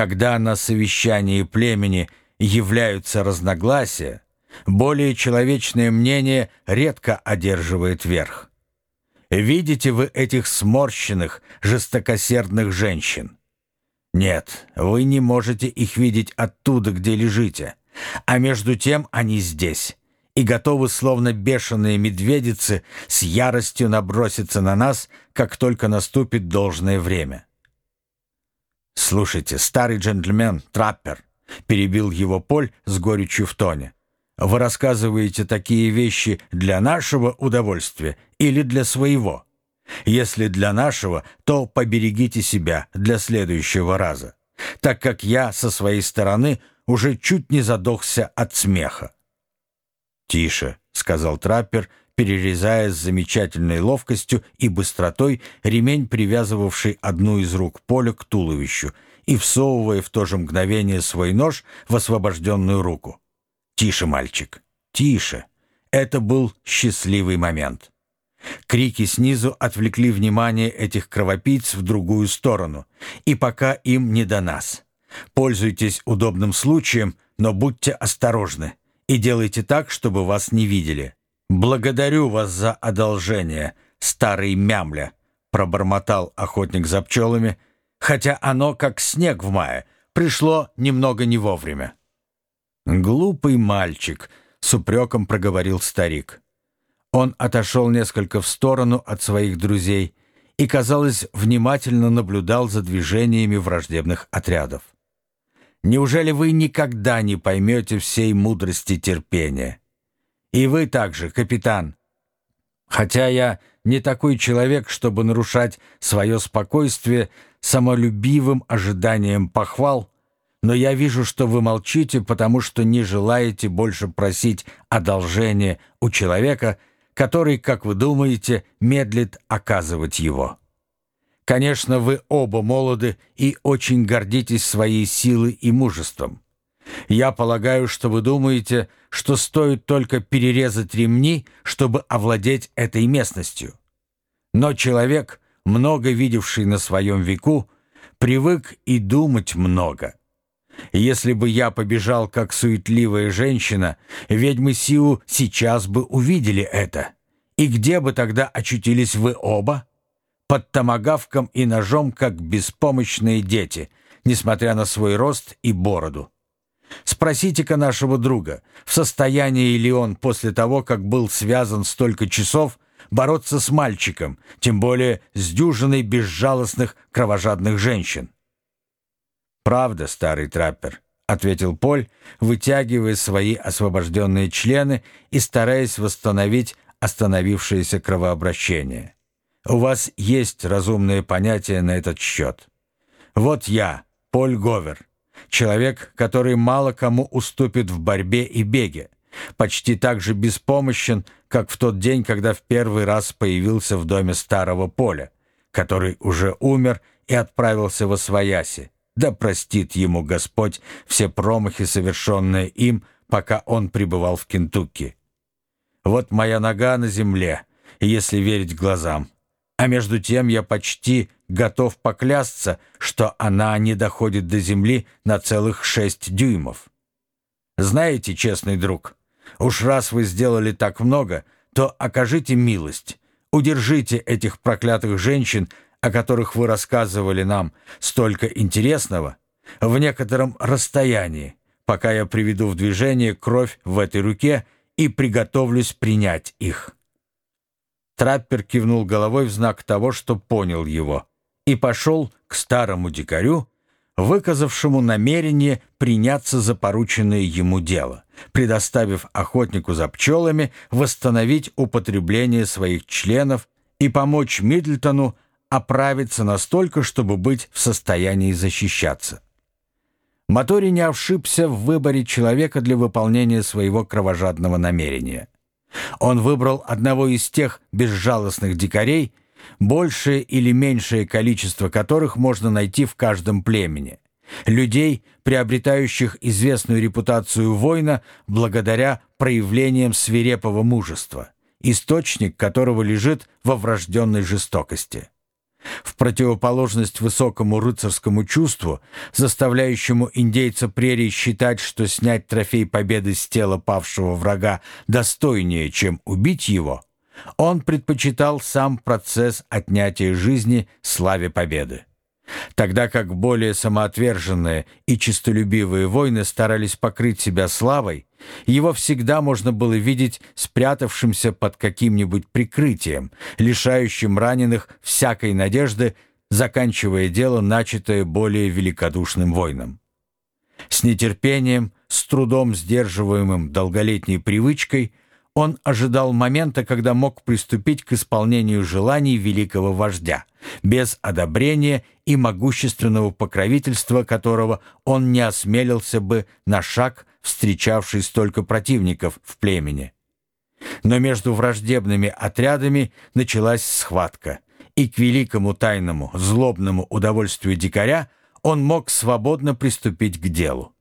Когда на совещании племени являются разногласия, более человечное мнение редко одерживает верх. Видите вы этих сморщенных, жестокосердных женщин? Нет, вы не можете их видеть оттуда, где лежите, а между тем они здесь и готовы, словно бешеные медведицы, с яростью наброситься на нас, как только наступит должное время. «Слушайте, старый джентльмен, траппер», — перебил его Поль с горечью в тоне, «вы рассказываете такие вещи для нашего удовольствия или для своего? Если для нашего, то поберегите себя для следующего раза, так как я со своей стороны уже чуть не задохся от смеха». «Тише», — сказал траппер, перерезая с замечательной ловкостью и быстротой ремень, привязывавший одну из рук Поля к туловищу, и всовывая в то же мгновение свой нож в освобожденную руку. «Тише, мальчик, тише!» Это был счастливый момент. Крики снизу отвлекли внимание этих кровопийц в другую сторону, и пока им не до нас. Пользуйтесь удобным случаем, но будьте осторожны и делайте так, чтобы вас не видели. Благодарю вас за одолжение, старый мямля, пробормотал охотник за пчелами, хотя оно, как снег в мае, пришло немного не вовремя. «Глупый мальчик», — с упреком проговорил старик. Он отошел несколько в сторону от своих друзей и, казалось, внимательно наблюдал за движениями враждебных отрядов. Неужели вы никогда не поймете всей мудрости терпения? И вы также, капитан. Хотя я не такой человек, чтобы нарушать свое спокойствие самолюбивым ожиданием похвал, но я вижу, что вы молчите, потому что не желаете больше просить одолжения у человека, который, как вы думаете, медлит оказывать его. Конечно, вы оба молоды и очень гордитесь своей силой и мужеством. Я полагаю, что вы думаете, что стоит только перерезать ремни, чтобы овладеть этой местностью. Но человек, много видевший на своем веку, привык и думать много. Если бы я побежал, как суетливая женщина, ведьмы Сиу сейчас бы увидели это. И где бы тогда очутились вы оба? под томагавком и ножом, как беспомощные дети, несмотря на свой рост и бороду. Спросите-ка нашего друга, в состоянии ли он после того, как был связан столько часов, бороться с мальчиком, тем более с дюжиной безжалостных кровожадных женщин. «Правда, старый траппер», — ответил Поль, вытягивая свои освобожденные члены и стараясь восстановить остановившееся кровообращение. У вас есть разумные понятия на этот счет. Вот я, Поль Говер, человек, который мало кому уступит в борьбе и беге, почти так же беспомощен, как в тот день, когда в первый раз появился в доме старого Поля, который уже умер и отправился во свояси. Да простит ему Господь все промахи, совершенные им, пока он пребывал в Кентукки. Вот моя нога на земле, если верить глазам. А между тем я почти готов поклясться, что она не доходит до земли на целых шесть дюймов. Знаете, честный друг, уж раз вы сделали так много, то окажите милость, удержите этих проклятых женщин, о которых вы рассказывали нам столько интересного, в некотором расстоянии, пока я приведу в движение кровь в этой руке и приготовлюсь принять их». Траппер кивнул головой в знак того, что понял его, и пошел к старому дикарю, выказавшему намерение приняться за порученное ему дело, предоставив охотнику за пчелами восстановить употребление своих членов и помочь Мидлтону оправиться настолько, чтобы быть в состоянии защищаться. Мотори не ошибся в выборе человека для выполнения своего кровожадного намерения. Он выбрал одного из тех безжалостных дикарей, большее или меньшее количество которых можно найти в каждом племени. Людей, приобретающих известную репутацию воина благодаря проявлениям свирепого мужества, источник которого лежит во врожденной жестокости. В противоположность высокому рыцарскому чувству, заставляющему индейца прерий считать, что снять трофей победы с тела павшего врага достойнее, чем убить его, он предпочитал сам процесс отнятия жизни славе победы. Тогда как более самоотверженные и честолюбивые воины старались покрыть себя славой, его всегда можно было видеть спрятавшимся под каким-нибудь прикрытием, лишающим раненых всякой надежды, заканчивая дело, начатое более великодушным воином. С нетерпением, с трудом сдерживаемым долголетней привычкой, он ожидал момента, когда мог приступить к исполнению желаний великого вождя, без одобрения и могущественного покровительства которого он не осмелился бы на шаг, встречавший столько противников в племени. Но между враждебными отрядами началась схватка, и к великому тайному злобному удовольствию дикаря он мог свободно приступить к делу.